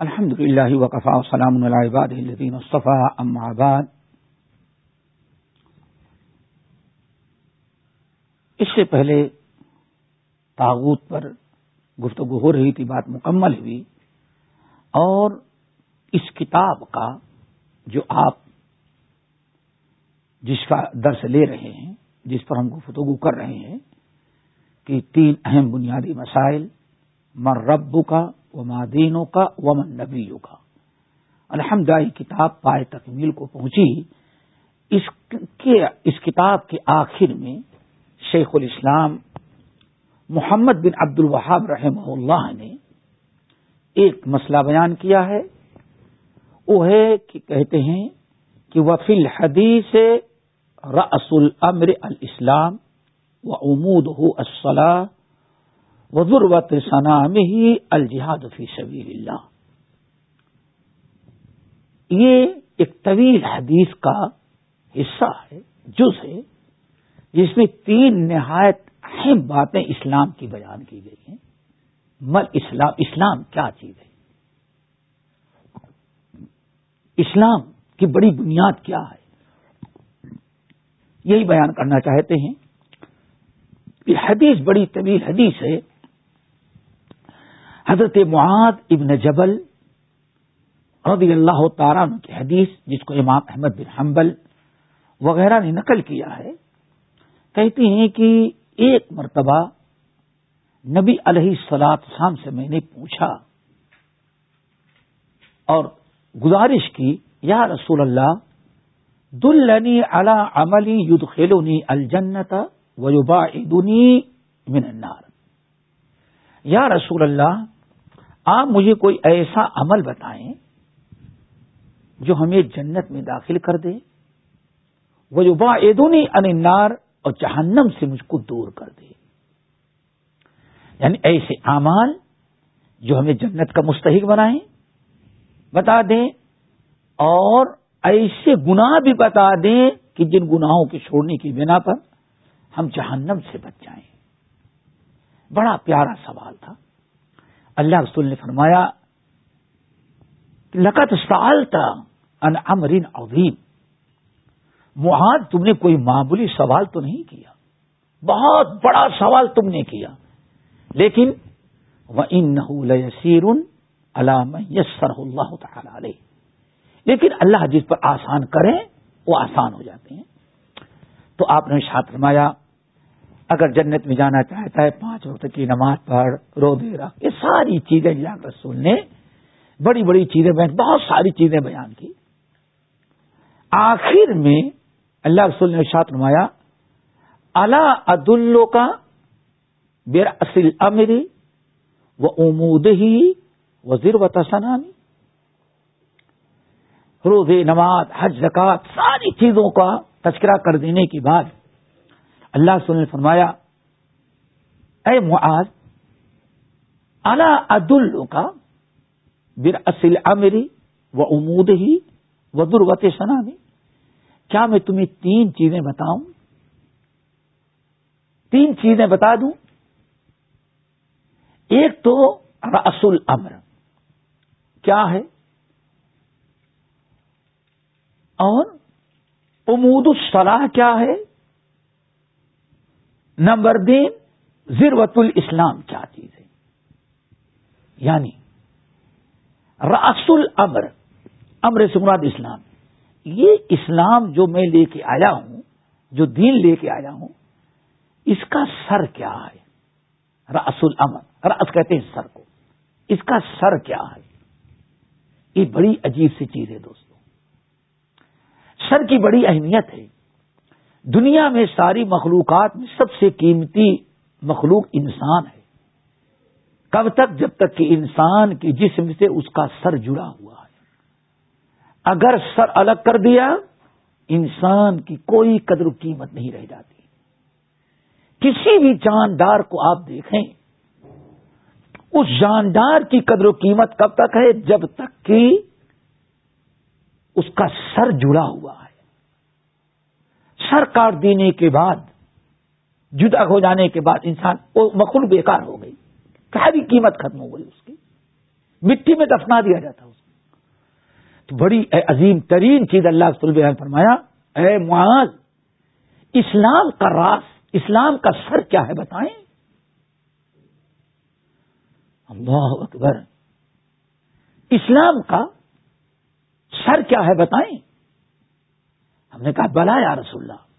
الحمد للہ وقفا وسلام العباد الدین صفا ام آباد اس سے پہلے تاغوت پر گفتگو ہو رہی تھی، بات مکمل ہوئی۔ اور اس کتاب کا جو آپ جس کا درس لے رہے ہیں، جس پر ہم گفتگو کر رہے ہیں، کہ تین اہم بنیادی مسائل مر ربو کا و مادینوں کا و من نبیوں کا الحمد کتاب پائے تکمیل کو پہنچی۔ اس کے، اس کتاب کے آخر میں شیخ الاسلام محمد بن عبد الوہاب رحمہ اللہ نے ایک مسئلہ بیان کیا ہے۔ وہ ہے کہ کہتے ہیں کہ وفی الحدیث رس الامر الاسلام و امود ہو اسلح وضروت سنام ہی الجہاد فی سبیل اللہ یہ ایک طویل حدیث کا حصہ ہے، جز ہے، جس میں تین نہایت اہم باتیں اسلام کی بیان کی گئی ہیں۔ مل اسلام اسلام کیا چیز ہے؟ اسلام کی بڑی بنیاد کیا ہے؟ یہی بیان کرنا چاہتے ہیں۔ یہ حدیث بڑی طویل حدیث ہے۔ حضرت معاد ابن جبل رضی اللہ تعالیٰ کی حدیث، جس کو امام احمد بن حنبل وغیرہ نے نقل کیا ہے کہتے ہیں کہ ایک مرتبہ نبی علیہ سلاد شام سے میں نے پوچھا اور گزارش کی، یا رسول اللہ، دلنی علی عملی ید خیلونی الجنت ویوبا من النار۔ یا رسول اللہ آپ مجھے کوئی ایسا عمل بتائیں جو ہمیں جنت میں داخل کر دے؟ ویوبا ایدونی النار اور جہنم سے مجھ کو دور کر دے۔ یعنی ایسے اعمال جو ہمیں جنت کا مستحق بنائیں۔ بتا دیں اور ایسے گناہ بھی بتا دیں کہ جن گناہوں کے چھوڑنے کی بنا پر ہم جہنم سے بچ جائیں۔ بڑا پیارا سوال تھا۔ اللہ رسول نے فرمایا لقت سال تھا ان امرین عظیم۔ محاد تم نے کوئی معمولی سوال تو نہیں کیا۔ بہت بڑا سوال تم نے کیا۔ لیکن وہ ان سیر علام یسر اللہ تعالی علیہ لیکن اللہ جس پر آسان کرے وہ آسان ہو جاتے ہیں۔ تو آپ نے شاط فرمایا اگر جنت میں جانا چاہتا ہے، پانچ وقت کی نماز پڑھ، رو دے رہا یہ ساری چیزیں اللہ رسول نے بڑی بڑی چیزیں بیان بہت ساری چیزیں بیان کی۔ آخر میں اللہ رسول نے شاط نمایا اللہ عدالو کا بیر اصل امری و امود ہی وزیر و تسنامی روز نماز، حج زکات ساری چیزوں کا تذکرہ کر دینے کے بعد اللہ رسول نے فرمایا، اے معاذ الا عدالو کا بیر اصل امری و امود ہی و دروت سنامی کیا میں تمہیں تین چیزیں بتاؤں؟ تین چیزیں بتا دوں۔ ایک تو رس الامر، کیا ہے؟ اور امود الصلاح کیا ہے؟ نمبر دین ضرورت الاسلام کیا چیز ہے؟ یعنی رس الامر، امر سمراد اسلام۔ یہ اسلام جو میں لے کے آیا ہوں، جو دین لے کے آیا ہوں، اس کا سر کیا ہے؟ رس الامر۔ رس کہتے ہیں سر کو۔ اس کا سر کیا ہے؟ یہ بڑی عجیب سی چیز ہے دوستو۔ سر کی بڑی اہمیت ہے۔ دنیا میں ساری مخلوقات میں سب سے قیمتی مخلوق انسان ہے۔ کب تک؟ جب تک کہ انسان کے جسم سے اس کا سر جڑا ہوا ہے۔ اگر سر الگ کر دیا، انسان کی کوئی قدر و قیمت نہیں رہ جاتی۔ کسی بھی جاندار کو آپ دیکھیں، اس جاندار کی قدر و قیمت کب تک ہے؟ جب تک کہ اس کا سر جڑا ہوا ہے۔ سر کاٹ دینے کے بعد، جدا ہو جانے کے بعد انسان وہ مخل بیکار ہو گئی۔ کیا بھی قیمت ختم ہو گئی اس کی۔ مٹی میں دفنا دیا جاتا اس تو بڑی عظیم ترین چیز اللہ رسول بیان فرمایا، اے معاذ، اسلام کا راس اسلام کا سر کیا ہے بتائیں؟ اللہ اکبر۔ اسلام کا سر کیا ہے بتائیں؟ ہم نے کہا، بلا یا رسول اللہ۔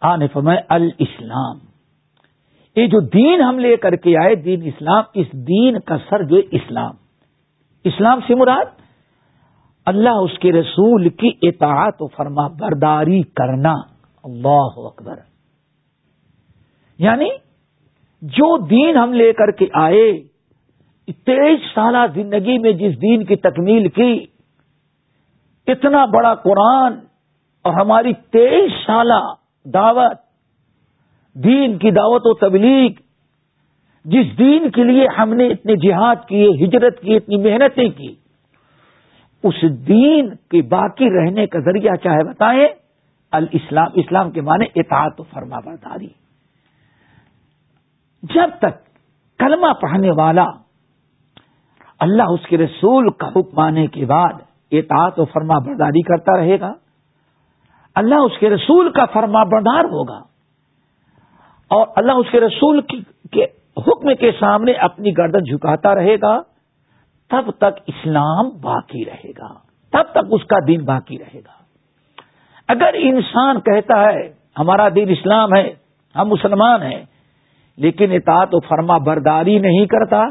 آنے فرمائے الاسلام۔ یہ جو دین ہم لے کر کے آئے، دین اسلام، اس دین کا سر جو اسلام۔ اسلام سے مراد اللہ، اس کے رسول کی اطاعت و فرما برداری کرنا۔ اللہ اکبر۔ یعنی جو دین ہم لے کر کے آئے، تیئیس سالہ زندگی میں جس دین کی تکمیل کی، اتنا بڑا قرآن اور ہماری تیئیس سالہ دعوت، دین کی دعوت و تبلیغ، جس دین کے لیے ہم نے اتنے جہاد کیے ہجرت کی، اتنی محنتیں کی، اس دین کے باقی رہنے کا ذریعہ چاہے بتائیں، الاسلام، اسلام کے معنی اطاعت و فرما برداری۔ جب تک کلمہ پڑھنے والا اللہ اس کے رسول کا حکم آنے کے بعد اطاعت و فرما برداری کرتا رہے گا اللہ اس کے رسول کا فرما بردار ہوگا اور اللہ اس کے رسول کے حکم کے سامنے اپنی گردن جھکاتا رہے گا، تب تک اسلام باقی رہے گا۔ تب تک اس کا دین باقی رہے گا۔ اگر انسان کہتا ہے، ہمارا دین اسلام ہے، ہم مسلمان ہیں، لیکن اطاعت و فرما برداری نہیں کرتا،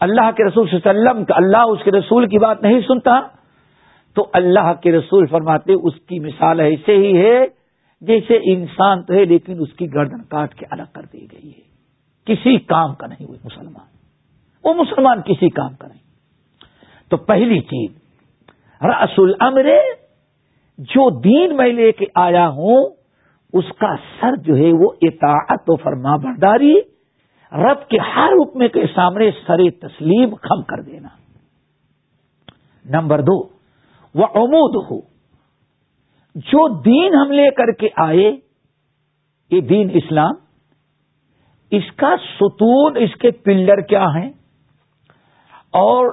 اللہ کے رسول صلی اللہ علیہ وسلم اللہ اس کے رسول کی بات نہیں سنتا تو اللہ کے رسول فرماتے اس کی مثال ایسے ہی ہے جیسے انسان تو ہے، لیکن اس کی گردن کاٹ کے الگ کر دی گئی ہے۔ کسی کام کا نہیں ہوئی مسلمان۔ وہ مسلمان کسی کام کا نہیں۔ تو پہلی چیز رس العمر جو دین میں لے کے آیا ہوں، اس کا سر جو ہے، وہ اطاعت و فرما برداری، رب کے ہر حکم کے سامنے سر تسلیم کم کر دینا۔ نمبر دو وہ امود ہو جو دین ہم لے کر کے آئے، یہ دین اسلام، اس کا ستون اس کے پلر کیا ہیں؟ اور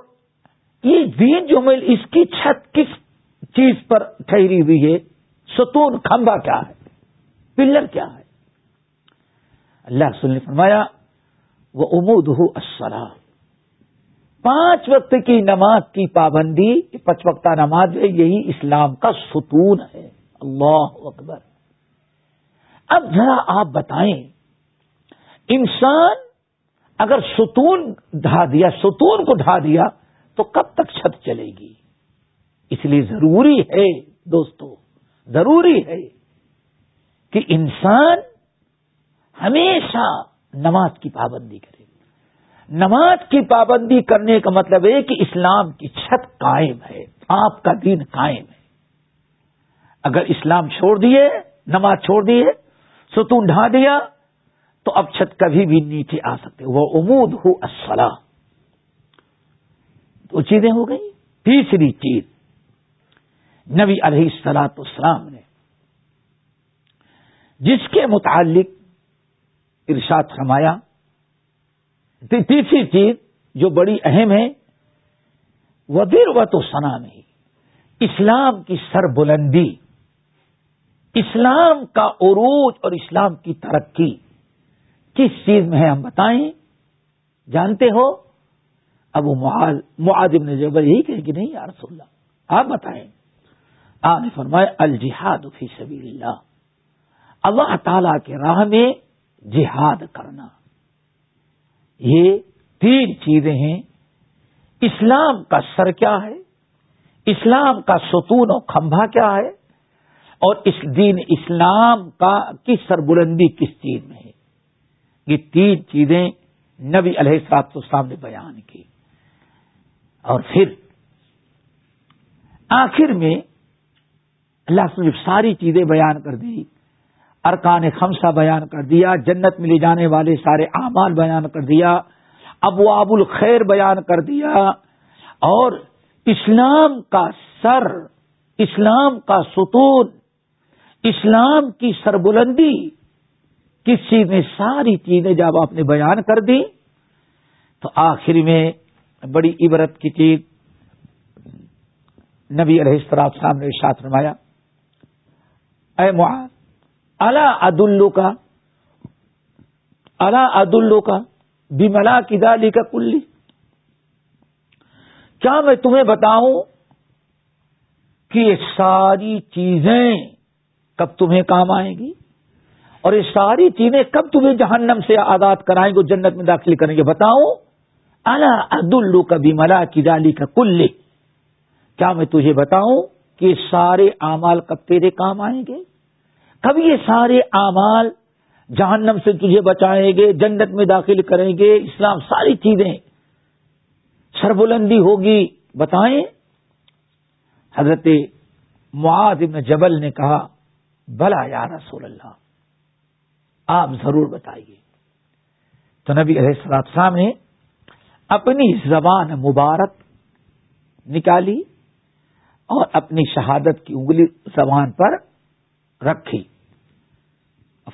یہ دین جو مل، اس کی چھت کس چیز پر ٹھہری ہوئی ہے؟ ستون کھمبا کیا ہے؟ پلر کیا ہے؟ اللہ رسول نے فرمایا وہ امود ہو اسرا پانچ وقت کی نماز کی پابندی پچ وقتہ نماز ہے، یہی اسلام کا ستون ہے۔ اللہ اکبر۔ اب ذرا آپ بتائیں، انسان اگر ستون ڈھا دیا، ستون کو ڈھا دیا، تو کب تک چھت چلے گی؟ اس لیے ضروری ہے دوستو، ضروری ہے کہ انسان ہمیشہ نماز کی پابندی کرے۔ نماز کی پابندی کرنے کا مطلب ہے کہ اسلام کی چھت قائم ہے، آپ کا دین قائم ہے۔ اگر اسلام چھوڑ دیے، نماز چھوڑ دیے، ستون ڈھا دیا، تو اب چھت کبھی بھی نیچے آ سکتے وہ امود ہو اسلا تو چیزیں ہو گئی تیسری چیز، نبی علیہ السلاط اسلام نے جس کے متعلق ارشاد فرمایا تیسری چیز جو بڑی اہم ہے وہ دیر و تو سنا نہیں اسلام کی سر بلندی اسلام کا عروج اور اسلام کی ترقی۔ کس چیز میں ہے ہم بتائیں؟ جانتے ہو؟ اب وہ معاذ ابن جبر یہی کہ نہیں یا رسول اللہ، آپ بتائیں۔ آپ نے فرمائے الجہاد فی سبیل اللہ اللہ تعالی کے راہ میں جہاد کرنا۔ یہ تین چیزیں ہیں۔ اسلام کا سر کیا ہے؟ اسلام کا ستون و کھمبا کیا ہے؟ اور اس دین اسلام کا کس سربلندی کس چیز میں ہے؟ یہ تین چیزیں نبی علیہ السلاط السلام نے بیان کی۔ اور پھر آخر میں اللہ سے ساری چیزیں بیان کر دی۔ ارکان خمسہ بیان کر دیا، جنت میں لے جانے والے سارے اعمال بیان کر دیا ابو الخیر بیان کر دیا، اور اسلام کا سر، اسلام کا ستون، اسلام کی سربلندی، کسی میں ساری چیزیں جب آپ نے بیان کر دی، تو آخر میں بڑی عبرت کی چیز نبی علیہ السلام صاحب نے ارشاد فرمایا، اے معاذ اللہ عد الو کا اللہ عد الو کا بملا کی دالی کا کلی کیا میں تمہیں بتاؤں کہ یہ ساری چیزیں کب تمہیں کام آئیں گی اور یہ ساری چیزیں کب تمہیں جہنم سے آزاد کرائیں گے جنت میں داخل کریں گے بتاؤں؟ اللہ عد الو کا بملا کی دالی کا کل کیا میں تجھے بتاؤں کہ یہ سارے اعمال کب تیرے کام آئیں گے؟ کب یہ سارے اعمال جہنم سے تجھے بچائیں گے، جنت میں داخل کریں گے، اسلام ساری چیزیں سربلندی ہوگی۔ بتائیں؟ حضرت معاذ ابن جبل نے کہا، بلا یا رسول اللہ، آپ ضرور بتائیے۔ تو نبی علیہ السلام صاحب نے اپنی زبان مبارک نکالی اور اپنی شہادت کی انگلی زبان پر رکھی۔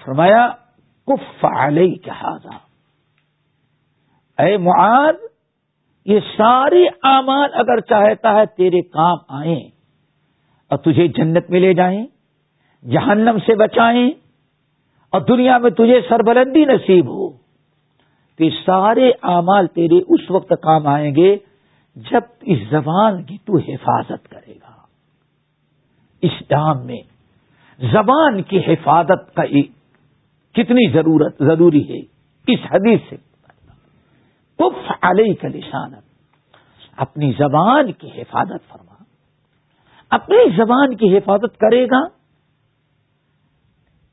فرمایا، کف علیہ کہا اے معاذ، یہ ساری اعمال اگر چاہتا ہے تیرے کام آئیں اور تجھے جنت میں لے جائیں، جہنم سے بچائیں اور دنیا میں تجھے سربلندی نصیب ہو، تو یہ سارے اعمال تیرے اس وقت کام آئیں گے جب اس زبان کی تو حفاظت کرے گا۔ اس ڈام میں زبان کی حفاظت کا کتنی ضرورت ضروری ہے اس حدیث سے۔ کف علیہ کا لسانت اپنی زبان کی حفاظت فرما۔ اپنی زبان کی حفاظت کرے گا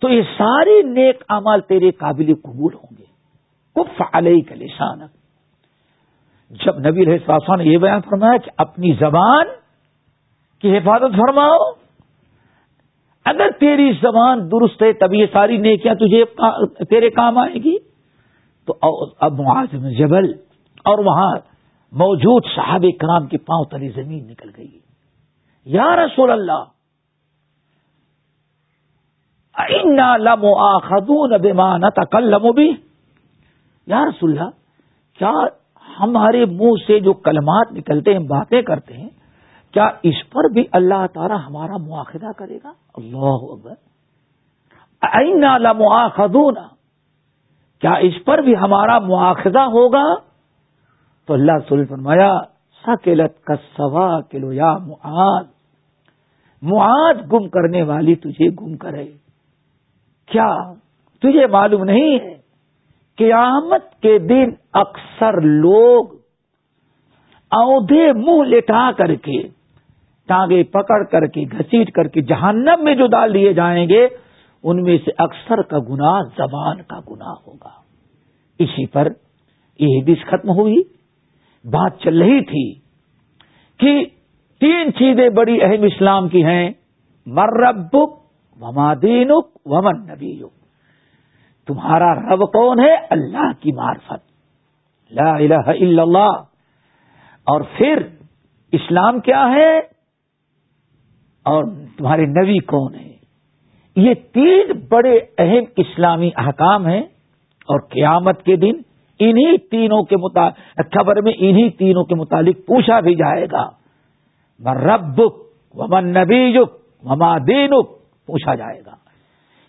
تو یہ سارے نیک امال تیرے قابل قبول ہوں گے۔ کف علیہ کا لسانت جب نبی رہا نے یہ بیان فرمایا کہ اپنی زبان کی حفاظت فرماؤ اگر تیری زبان درست ہے، تب یہ ساری نیکیاں تجھے تیرے کام آئے گی۔ تو اب معاذ جبل اور وہاں موجود صحابہ کرام کے پاؤں تلی زمین نکل گئی۔ یا رسول اللہ خدون بیمان کل بھی یا رسول اللہ، کیا ہمارے منہ سے جو کلمات نکلتے ہیں، باتیں کرتے ہیں کیا اس پر بھی اللہ تعالی ہمارا مواخذہ کرے گا؟ اللہ خدون کیا اس پر بھی ہمارا مواخذہ ہوگا؟ تو اللہ سل فرمایا سکیلت کا سوا کلو یا معاد معاد گم کرنے والی تجھے گم کرے. کیا تجھے معلوم نہیں ہے قیامت کے دن اکثر لوگ اودھے منہ لٹا کر کے ٹانگے پکڑ کر کے، گھسیٹ کر کے جہنم میں جو ڈال دیے جائیں گے، ان میں سے اکثر کا گنا زبان کا گنا ہوگا۔ اسی پر یہ حدیث ختم ہوئی۔ بات چل رہی تھی کہ تین چیزیں بڑی اہم اسلام کی ہیں۔ مربک وما دینک ومن نبی تمہارا رب کون ہے؟ اللہ کی معرفت۔ لا الہ الا اللہ۔ اور پھر اسلام کیا ہے؟ اور تمہارے نبی کون ہیں؟ یہ تین بڑے اہم اسلامی احکام ہیں اور قیامت کے دن انہی تینوں کے مطابق خبر میں انہی تینوں کے متعلق پوچھا بھی جائے گا۔ ربک ومن نبیجک وما دینک پوچھا جائے گا۔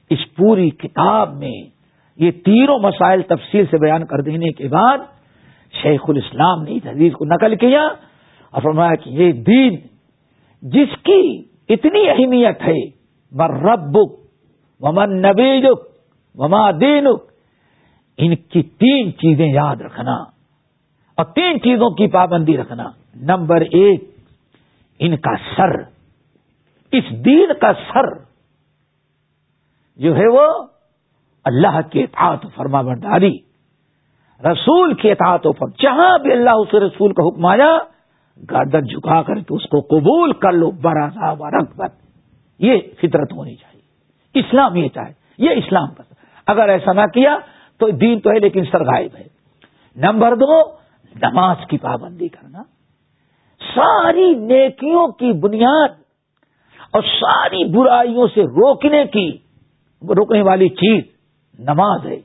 اس پوری کتاب میں یہ تینوں مسائل تفصیل سے بیان کر دینے کے بعد شیخ الاسلام نے اس حدیث کو نقل کیا اور فرمایا کہ یہ دین جس کی اتنی اہمیت ہے۔ مر ربک، ومن نبیجک وما دینک۔ ان کی تین چیزیں یاد رکھنا اور تین چیزوں کی پابندی رکھنا۔ نمبر ایک، ان کا سر۔ اس دین کا سر جو ہے وہ اللہ کے اطاعت فرما برداری رسول کے اطاعتوں پر جہاں بھی اللہ اس رسول کا حکم آیا گردن جھکا کر کے اس کو قبول کر لو برا و رغبت یہ فطرت ہونی چاہیے۔ اسلام یہ چاہے۔ یہ اسلام کا اگر ایسا نہ کیا تو دین تو ہے لیکن سر غائب ہے۔ نمبر دو، نماز کی پابندی کرنا۔ ساری نیکیوں کی بنیاد اور ساری برائیوں سے روکنے کی، روکنے والی چیز نماز ہے۔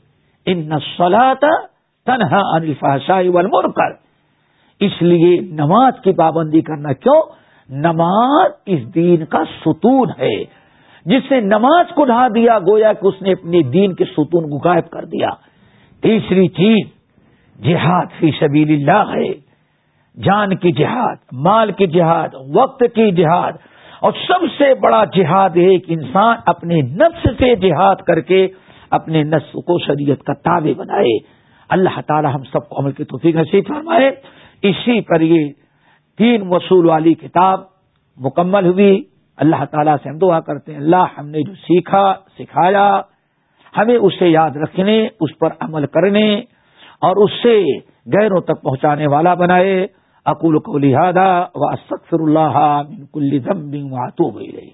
ان نسلاتا تنہا انفاشائی والمنکر۔ اس لیے نماز کی پابندی کرنا کیوں؟ نماز اس دین کا ستون ہے۔ جس نے نماز کو ڈھا دیا، گویا کہ اس نے اپنے دین کے ستون کو غائب کر دیا۔ تیسری چیز، جہاد فی سبیل اللہ ہے۔ جان کی جہاد، مال کی جہاد، وقت کی جہاد۔ اور سب سے بڑا جہاد ہے ایک انسان اپنے نفس سے جہاد کر کے اپنے نفس کو شریعت کا تابع بنائے۔ اللہ تعالی ہم سب کو عمل کی توفیق نصیب فرمائے۔ اسی پر یہ تین وصول والی کتاب مکمل ہوئی۔ اللہ تعالیٰ سے ہم دعا کرتے ہیں، اللہ ہم نے جو سیکھا، سکھایا، ہمیں اسے یاد رکھنے، اس پر عمل کرنے اور اس سے غیروں تک پہنچانے والا بنائے۔ اکول کو لہٰذا و اسفر اللہ کل ذنب واتوب الیہ۔